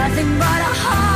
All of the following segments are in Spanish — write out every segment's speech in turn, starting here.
nothing but a heartache.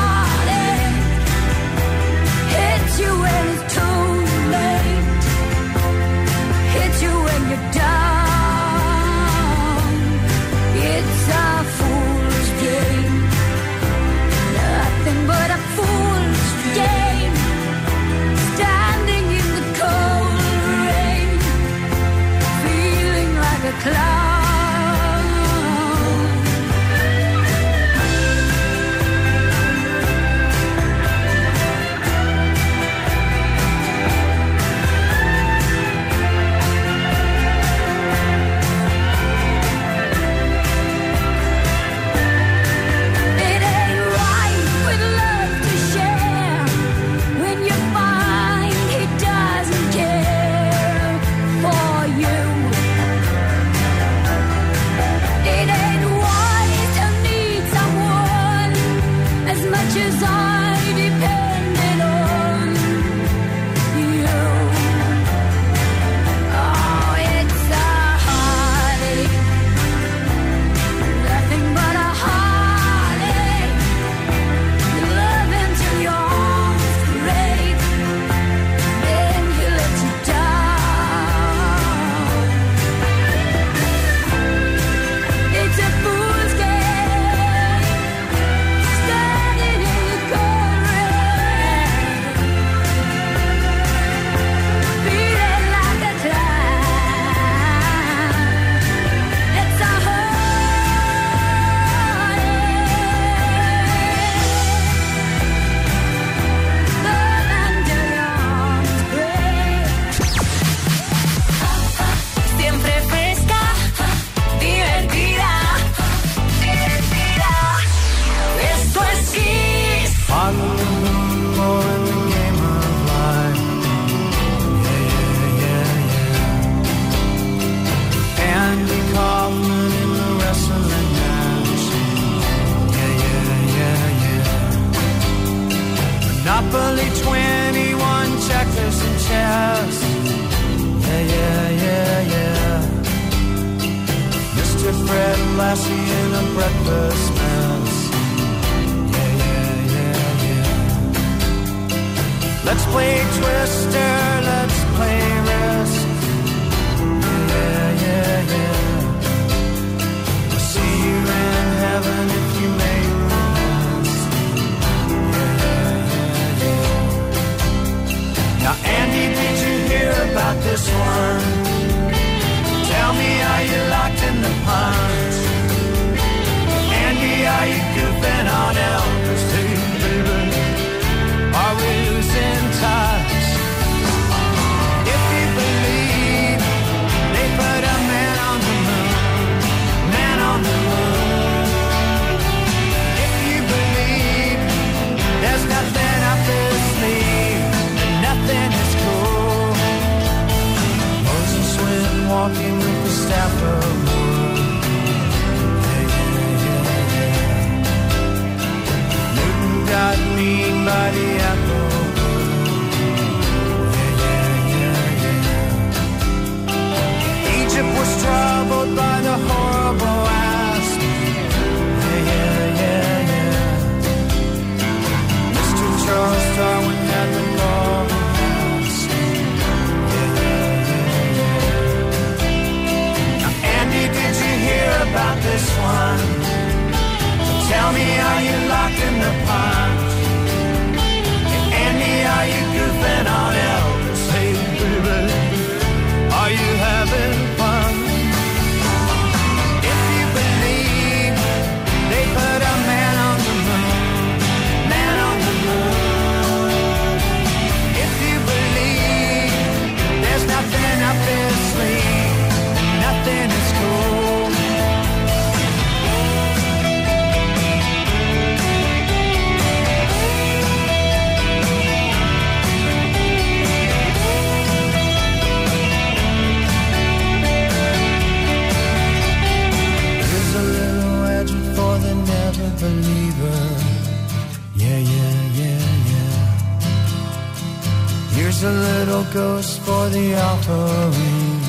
Ghost for the offering.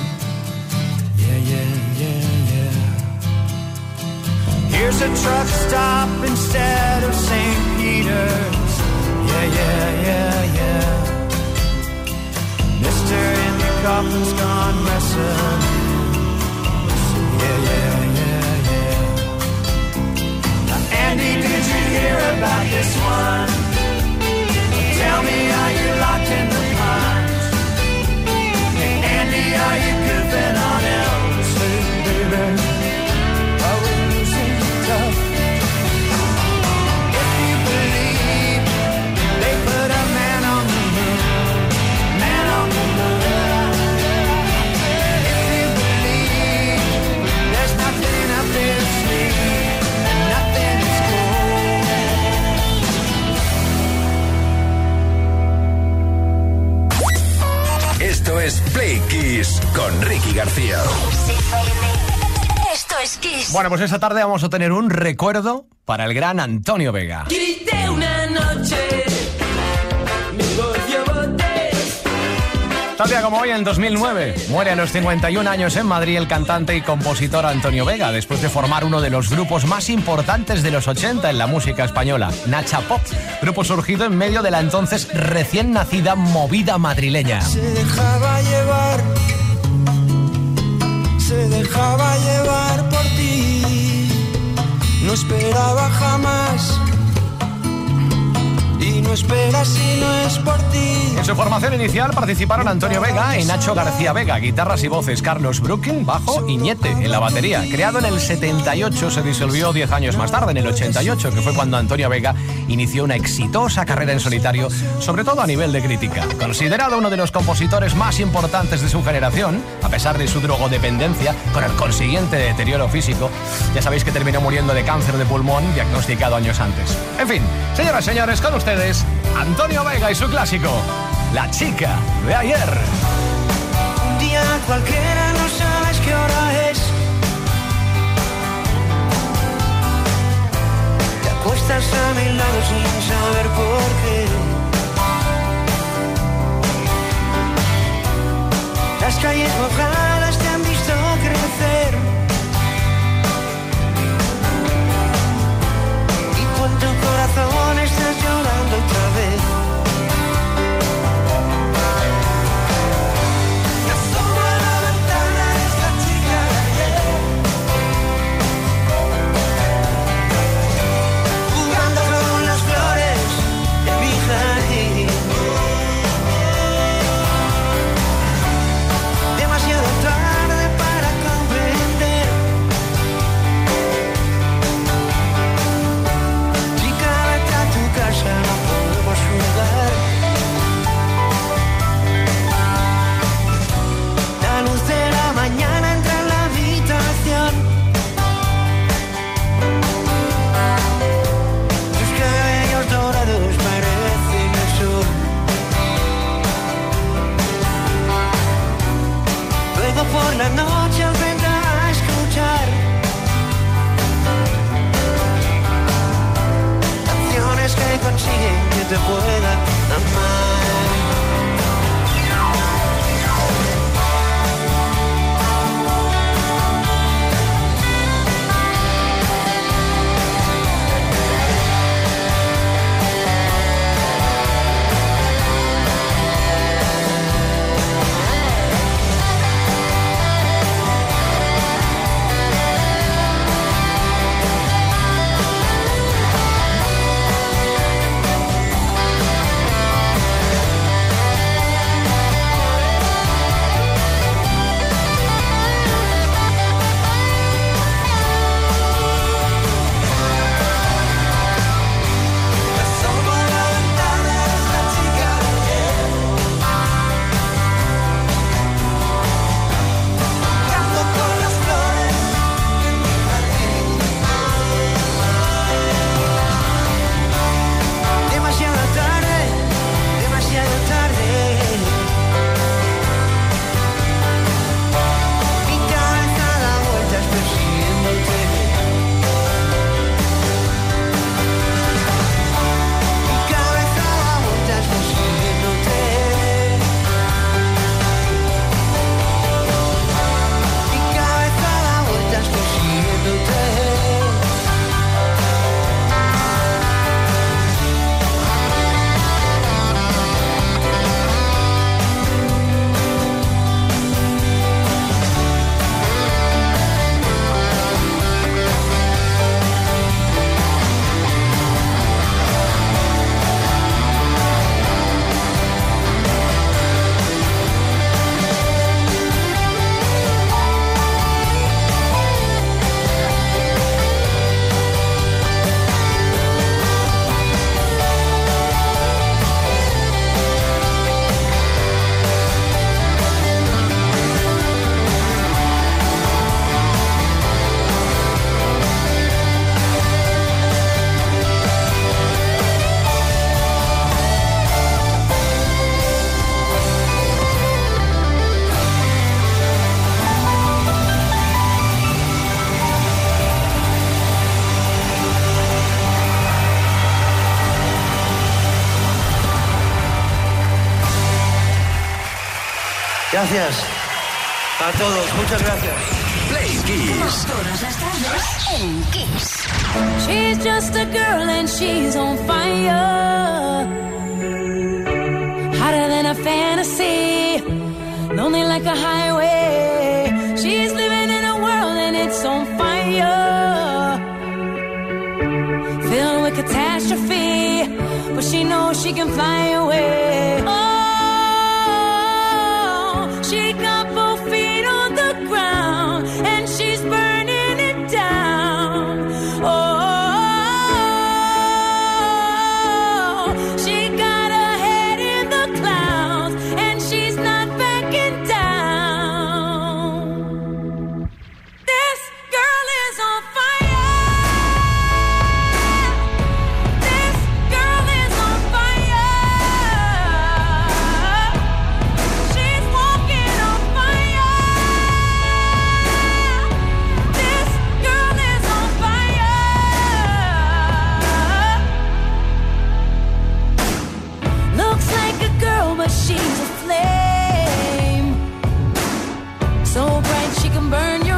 Yeah, yeah, yeah, yeah. Here's a truck stop instead of St. Peter's. Yeah, yeah, yeah, yeah. Mister in the coffin's gone wrestling. Yeah, yeah, yeah, yeah. Now, Andy, did you hear about this one? Tell me, are you locked in the aí es Play Kiss con Ricky García. Esto es Kiss. Bueno, pues esta tarde vamos a tener un recuerdo para el gran Antonio Vega. Tal día como hoy, en 2009, muere a los 51 años en Madrid el cantante y compositor Antonio Vega, después de formar uno de los grupos más importantes de los 80 en la música española, Nacha Pop, grupo surgido en medio de la entonces recién nacida movida madrileña. Se dejaba llevar, se dejaba llevar por ti. No esperaba jamás no espera si no es por ti. En su formación inicial participaron Antonio Vega y Nacho García Vega, guitarras y voces, Carlos Brooking, bajo y Ñete en la batería. Creado en el 78, se disolvió 10 años más tarde, en el 88, que fue cuando Antonio Vega inició una exitosa carrera en solitario, sobre todo a nivel de crítica. Considerado uno de los compositores más importantes de su generación, a pesar de su drogodependencia, con el consiguiente deterioro físico, ya sabéis que terminó muriendo de cáncer de pulmón, diagnosticado años antes. En fin, señoras y señores, con ustedes, Antonio Vega y su clásico, La chica de ayer. Un día cualquiera no sabes qué hora es. Te acuestas a mi lado sin saber por qué. Las calles mojadas te han visto crecer. Y en tu corazón estás llorando otra vez. Gracias a todos, muchas gracias. Play Kiss. Todas las tardes en Kiss. She's just a girl and she's on fire. Hotter than a fantasy. Lonely like a highway. She's living in a world and it's on fire. Filled with catastrophe. But she knows she can fly away. Oh, So bright she can burn your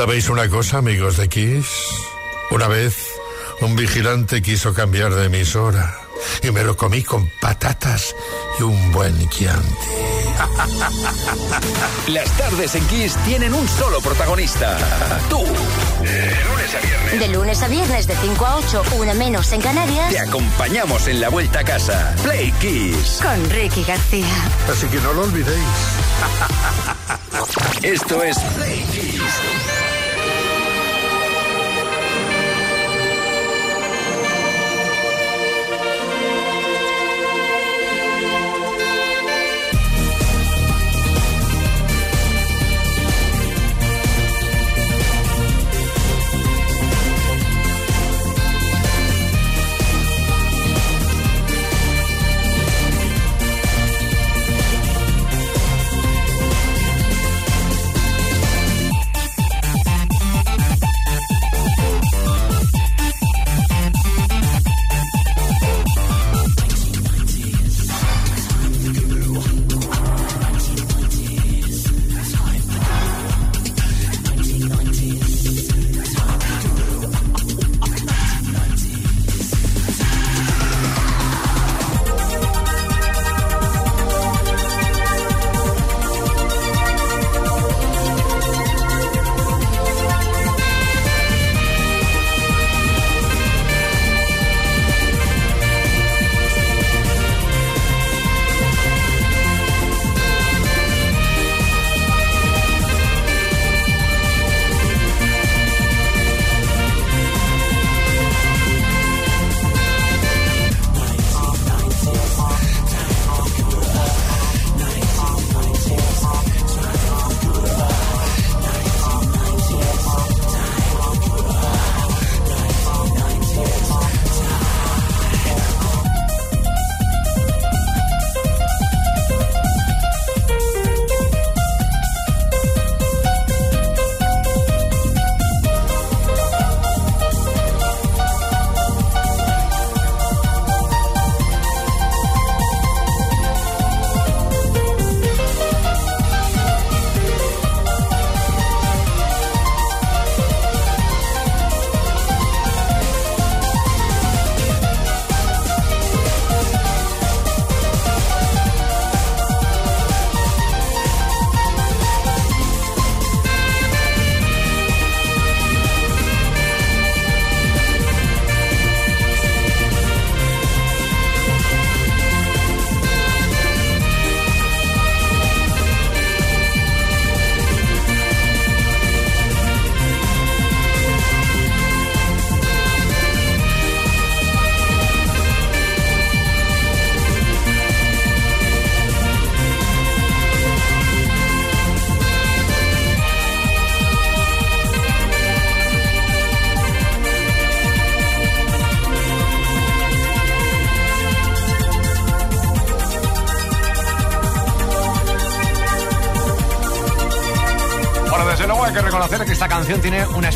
¿Sabéis una cosa, amigos de Kiss? Una vez, un vigilante quiso cambiar de emisora y me lo comí con patatas y un buen Chianti. Las tardes en Kiss tienen un solo protagonista. Tú. De lunes a viernes. De lunes a viernes de 5 a 8, una menos en Canarias. Te acompañamos en la vuelta a casa. Play Kiss. Con Ricky García. Así que no lo olvidéis. Esto es Play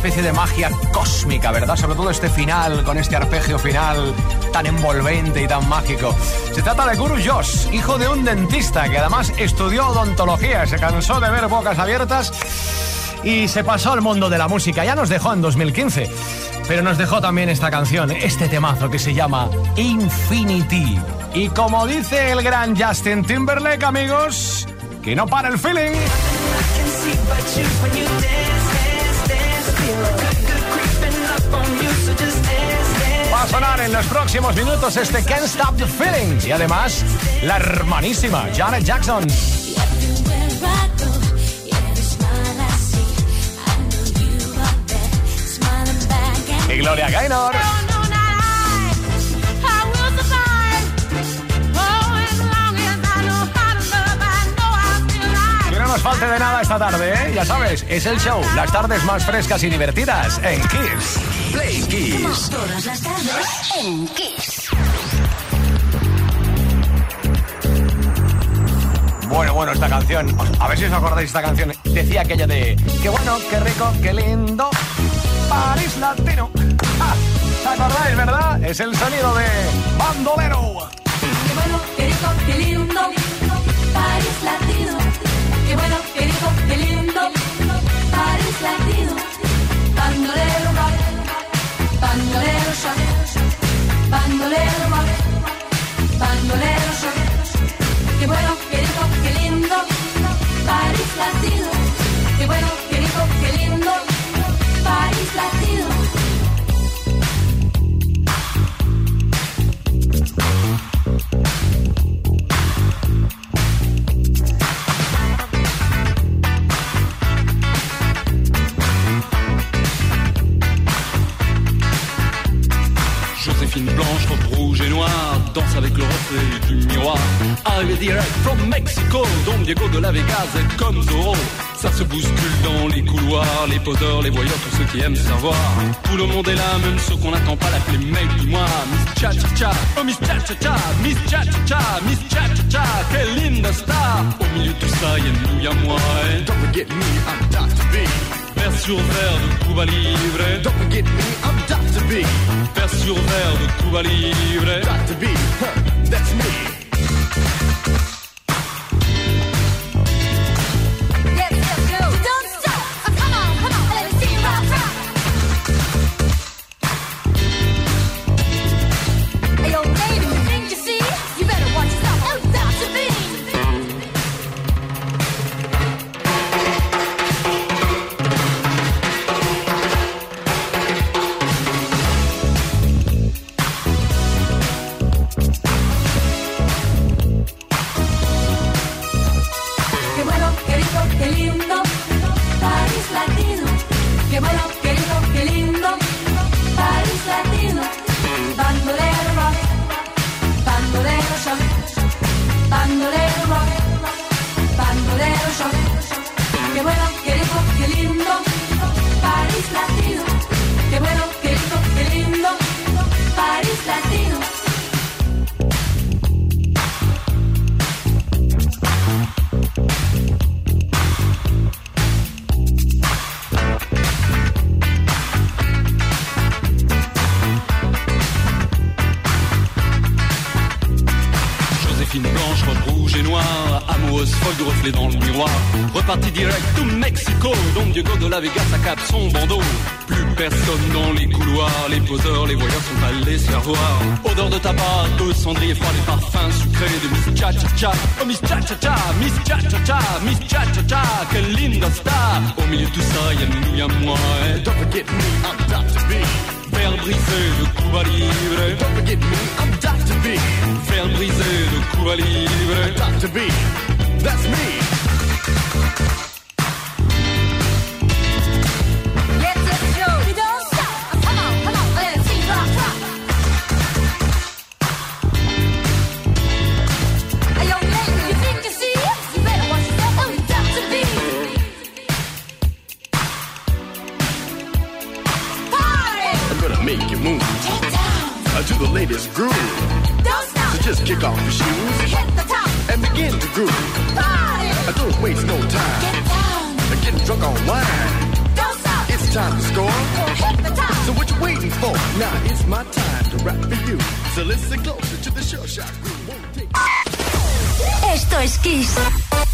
especie de magia cósmica, ¿verdad? Sobre todo este final, con este arpegio final tan envolvente y tan mágico. Se trata de Guru Josh, hijo de un dentista que además estudió odontología, se cansó de ver bocas abiertas y se pasó al mundo de la música. Ya nos dejó en 2015, pero nos dejó también esta canción, este temazo que se llama Infinity. Y como dice el gran Justin Timberlake, amigos, que no para el feeling. Sonar en los próximos minutos este Can't Stop the Feeling y además la hermanísima Janet Jackson. Y Gloria Gaynor. Nos falte de nada esta tarde, ¿eh? Ya sabes, es el show. Las tardes más frescas y divertidas en Kiss. Play Kiss. Todas las tardes en Kiss. Bueno, bueno, esta canción. A ver si os acordáis de esta canción. Decía aquella de. Qué bueno, qué rico, qué lindo. París Latino. Ah, ¿Os acordáis, verdad? Es el sonido de Bandolero. Qué bueno, qué rico, qué lindo, París latino. Qué bueno, qué rico, qué lindo, bandolero bandolero qui aiment savoir. Tout le monde est là, même ceux qu'on n'attend pas, l'appeler mec du mois. Miss Cha Cha Cha, oh Miss Cha Cha Cha, Miss Cha Cha Cha, Miss Cha Cha Cha, quelle linda star. Au milieu de tout ça, y'a nous, y'a moi. eh. Don't forget me, I'm Dr. B. Vers sur verre de Cuba Libre. Don't forget me, I'm Dr. B. Vers sur verre de Cuba Libre. Dr. B, huh, son bandeau. Plus personne dans les couloirs, les poseurs, les voyeurs sont allés se faire voir. Odeur de tabac, de cendrier froid, les parfums sucrés de Miss Cha Cha Cha. Oh Miss Cha Cha Cha, Miss Cha Cha Cha, Miss Cha Cha Cha, quelle linda star. Au milieu de tout ça, y'a nous, y'a moi. eh. Don't forget me, I'm Dr. B. Verre brisé de Cuba Libre. Don't forget me, I'm Dr. B. Verre brisé de Cuba Libre. Dr. B, that's me. Latest groove. Don't stop. So just kick off your shoes Hit the top. and begin to groove. Party! Don't waste no time. Get down. Uh, Get drunk on wine. Don't stop. It's time to score. Hit the top. So what you waiting for? Now it's my time to rap for you. So listen closer to the show shot crew. Won't take Esto es Kiss.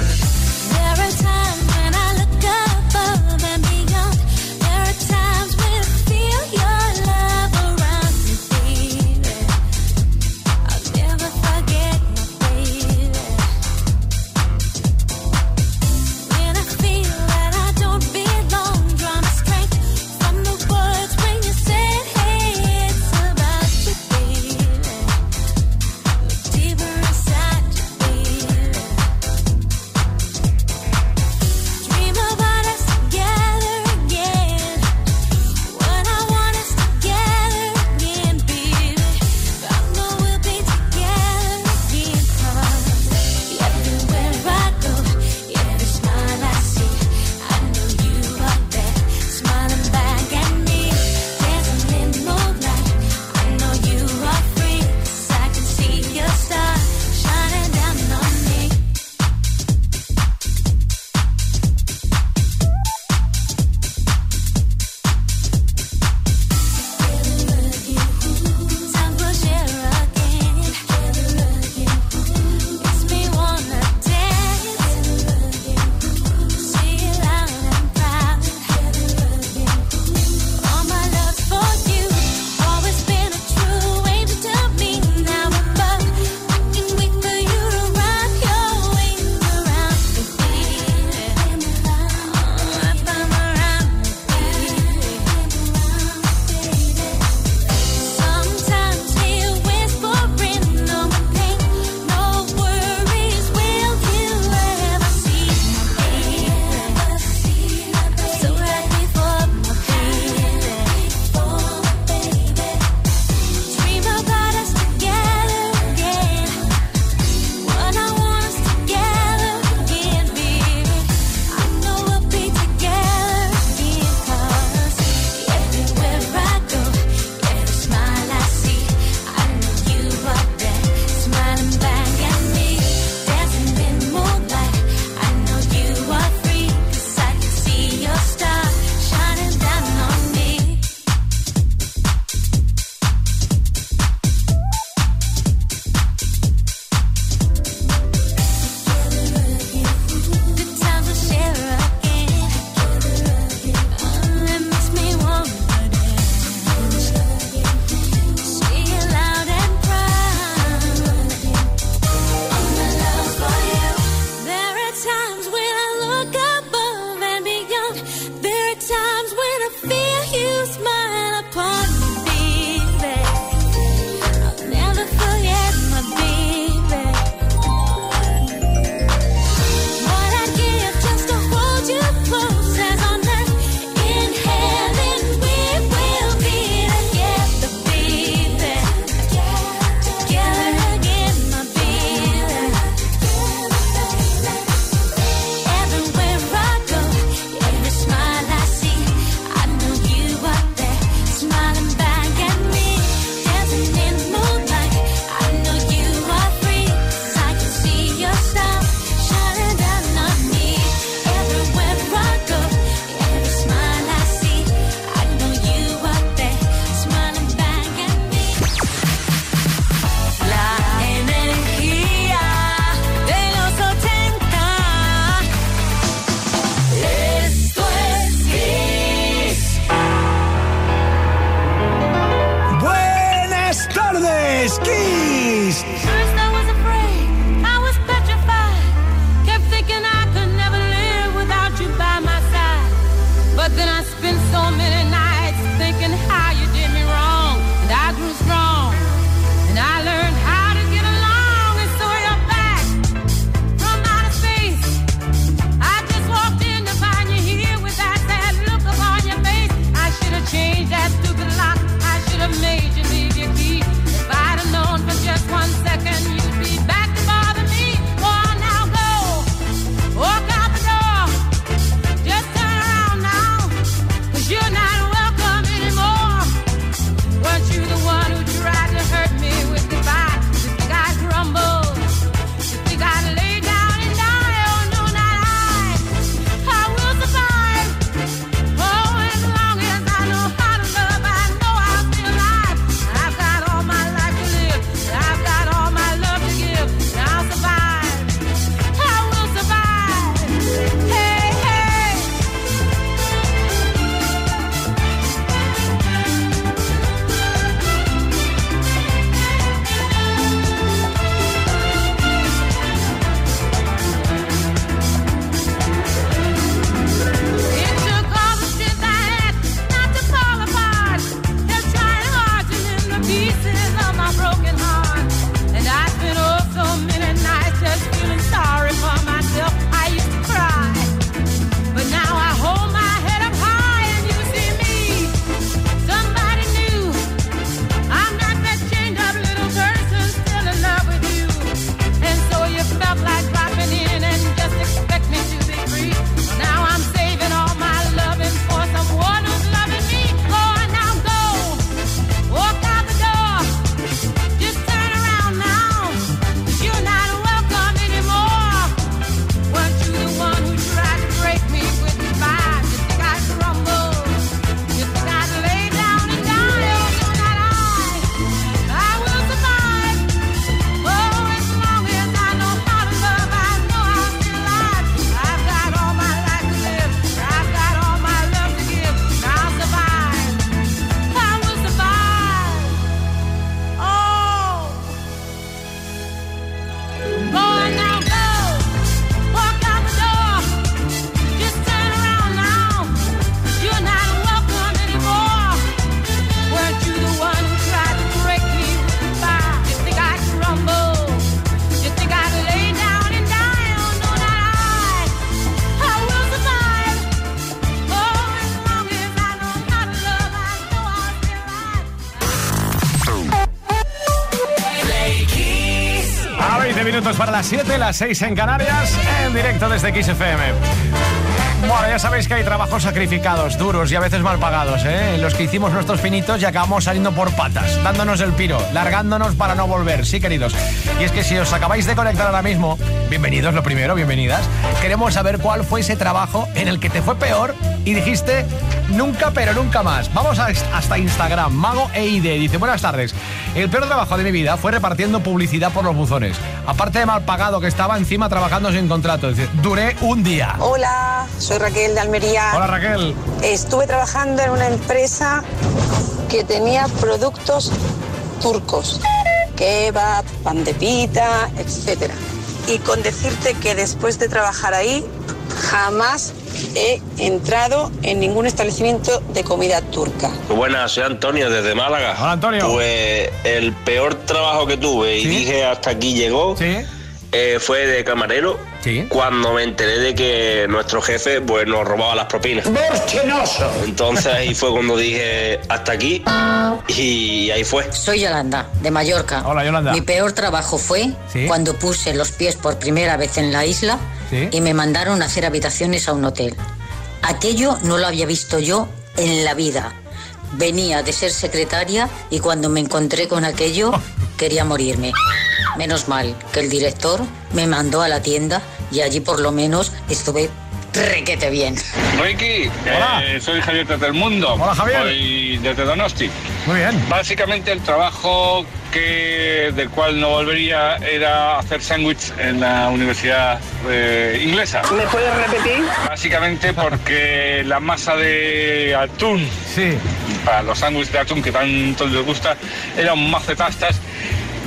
Para las 7, las 6 en Canarias, en directo desde XFM. Bueno, ya sabéis que hay trabajos sacrificados, duros y a veces mal pagados, ¿eh? Los que hicimos nuestros pinitos y acabamos saliendo por patas, dándonos el piro, largándonos para no volver, sí, queridos. Y es que si os acabáis de conectar ahora mismo, bienvenidos lo primero, bienvenidas. Queremos saber cuál fue ese trabajo en el que te fue peor y dijiste nunca, pero nunca más. Vamos a- hasta Instagram, Mago EID, dice, buenas tardes. El peor trabajo de mi vida fue repartiendo publicidad por los buzones. Aparte de mal pagado que estaba encima trabajando sin contrato. Dice, duré un día. Hola, soy Raquel de Almería. Hola Raquel. Estuve trabajando en una empresa que tenía productos turcos, kebab, pan de pita, etc. Y con decirte que después de trabajar ahí, jamás he entrado en ningún establecimiento de comida turca. Buenas, soy Antonio desde Málaga. Hola Antonio. Pues el peor trabajo que tuve y dije hasta aquí llegó eh, fue de camarero. Cuando me enteré de que nuestro jefe pues nos robaba las propinas. Entonces ahí fue cuando dije hasta aquí y ahí fue. Soy Yolanda, de Mallorca. Hola, Yolanda. Mi peor trabajo fue Sí. cuando puse los pies por primera vez en la isla Sí. y me mandaron a hacer habitaciones a un hotel. Aquello no lo había visto yo en la vida. Venía de ser secretaria y cuando me encontré con aquello quería morirme. Menos mal que el director me mandó a la tienda y allí por lo menos estuve requete bien. Ricky, eh, soy Javier desde el Mundo. Hola, Javier. Soy desde Donosti. Muy bien. Básicamente el trabajo que del cual no volvería era hacer sándwich en la universidad eh, inglesa. ¿Me puedes repetir? Básicamente porque la masa de atún, para los sándwiches de atún que tanto les gusta, era un macetastas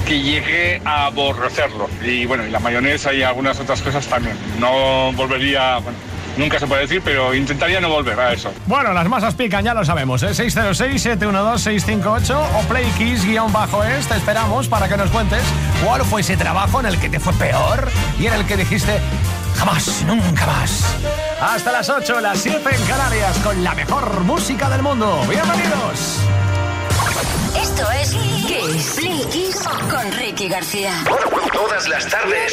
que llegué a aborrecerlo. Y bueno, y la mayonesa y algunas otras cosas también. No volvería, bueno, nunca se puede decir, pero intentaría no volver a eso. Bueno, las masas pican, ya lo sabemos, ¿eh? 606-712-658 o playkiss-es. Te esperamos para que nos cuentes cuál fue ese trabajo en el que te fue peor y en el que dijiste jamás, nunca más. Hasta las 8, las 7 en Canarias con la mejor música del mundo. Bienvenidos. Esto es Kiss. Play Kiss con Ricky García. Todas las tardes.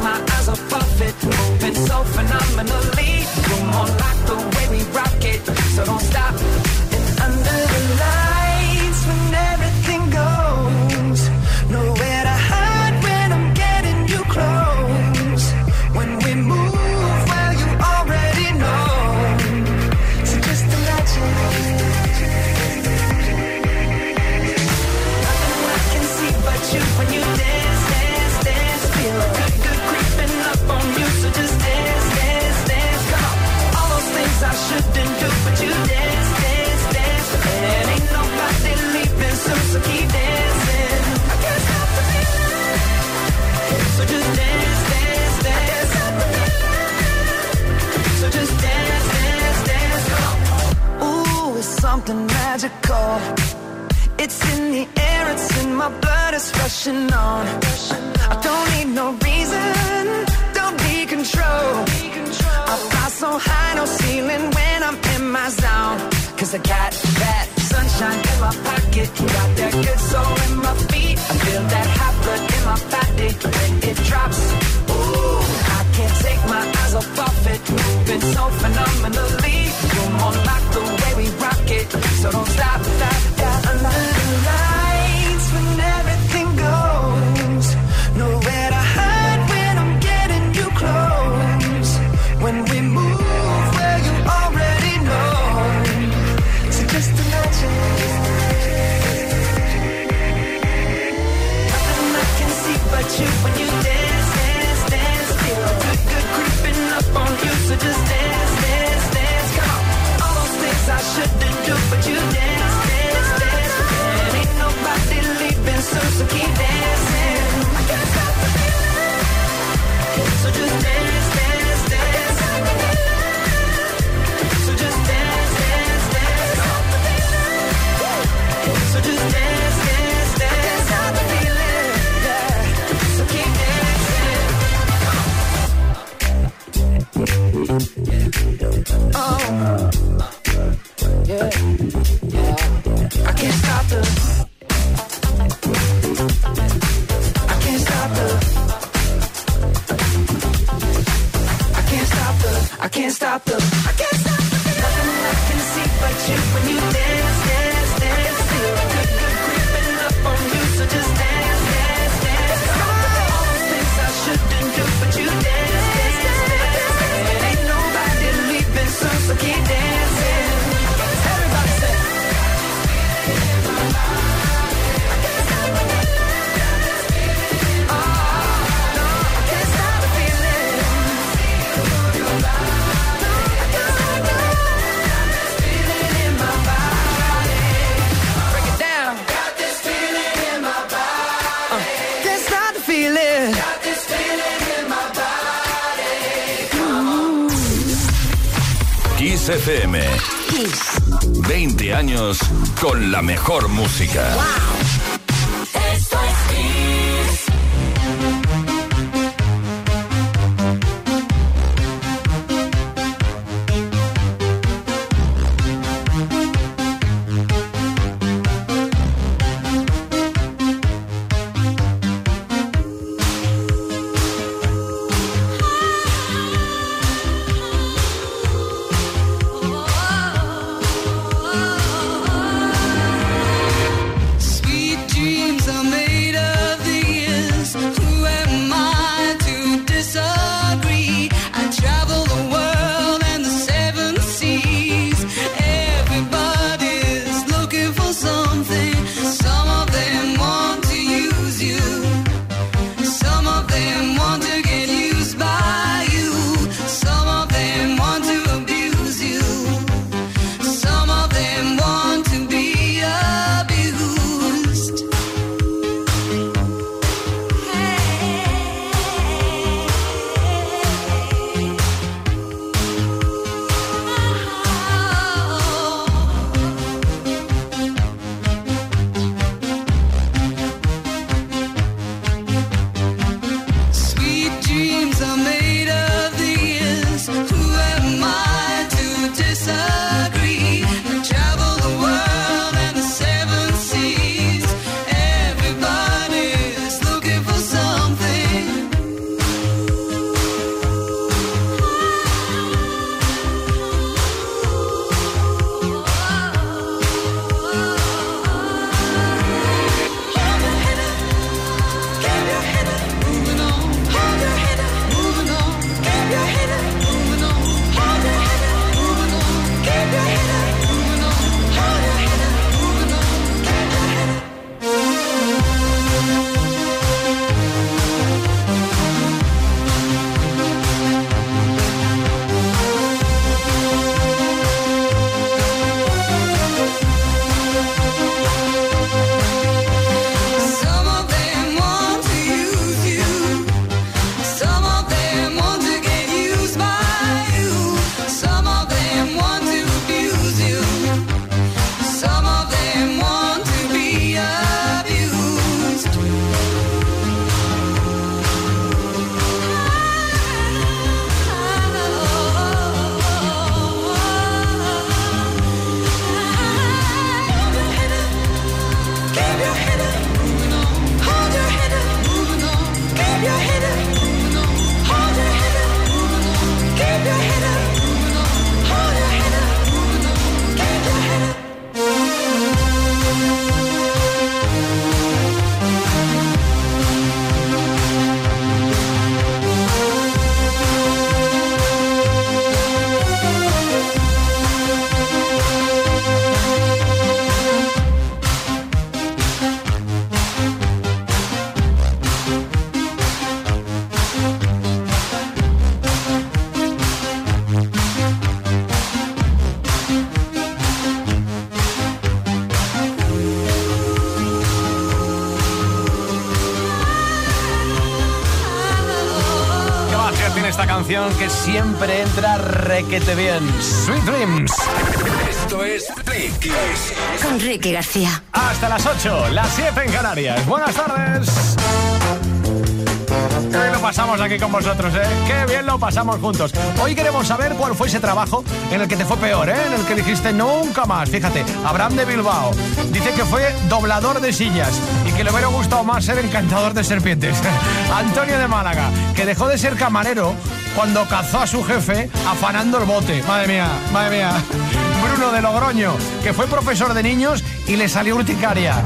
My eyes are of moving so phenomenally. Come on, like the way we rock it, so don't stop. And under the lights, la mejor música. que siempre entra requete bien. Sweet Dreams. Esto es Play Kiss. Con Ricky García. Hasta las 8, las 7 en Canarias. Buenas tardes. Qué bien lo pasamos aquí con vosotros, ¿eh? Qué bien lo pasamos juntos. Hoy queremos saber cuál fue ese trabajo en el que te fue peor, ¿eh? En el que dijiste nunca más. Fíjate, Abraham de Bilbao dice que fue doblador de sillas y que le hubiera gustado más ser encantador de serpientes. Antonio de Málaga, que dejó de ser camarero cuando cazó a su jefe afanando el bote. Madre mía, madre mía. Bruno de Logroño, que fue profesor de niños y le salió urticaria.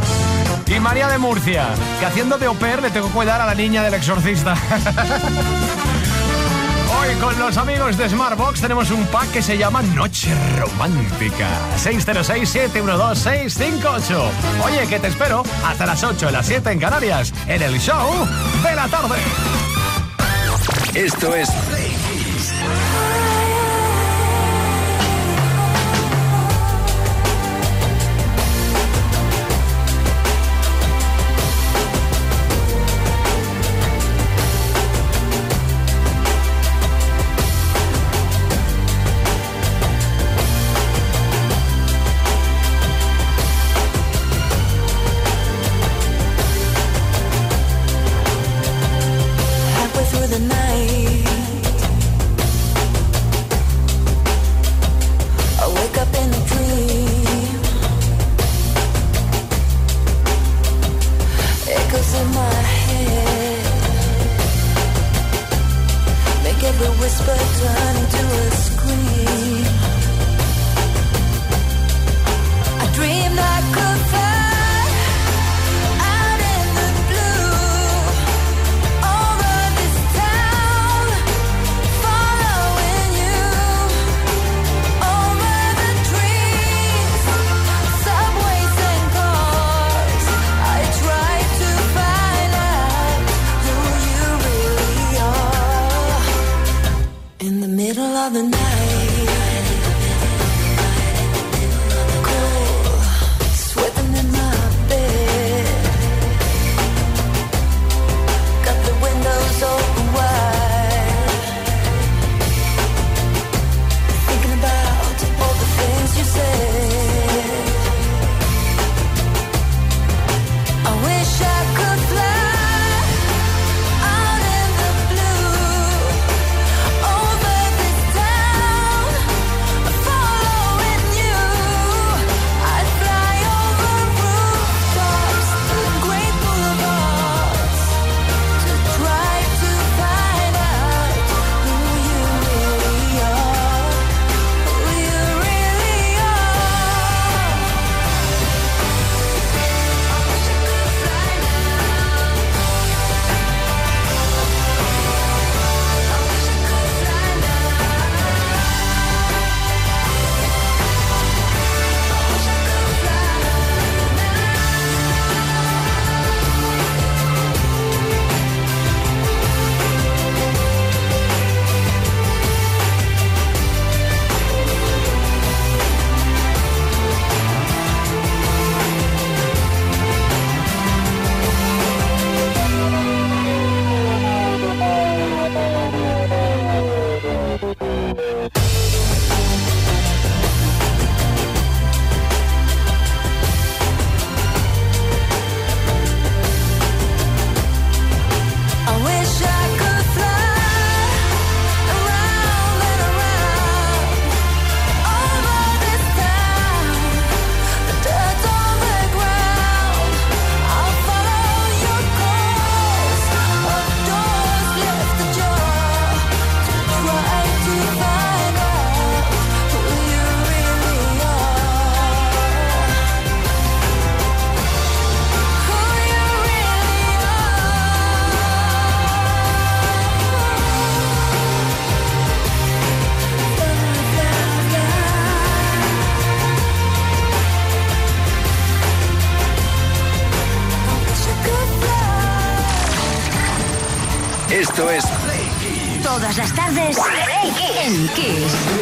Y María de Murcia, que haciendo de au le tengo que cuidar a la niña del exorcista. Hoy con los amigos de Smartbox tenemos un pack que se llama Noche Romántica. 606-712-658. Oye, que te espero hasta las 8, las 7 en Canarias, en el show de la tarde. Esto es tardes en Kiss.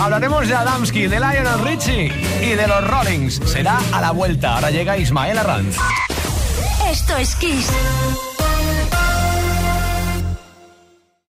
Hablaremos de Adamski, de Lionel Richie y de los Rollings. Será a la vuelta. Ahora llega Ismael Arranz. Esto es Kiss.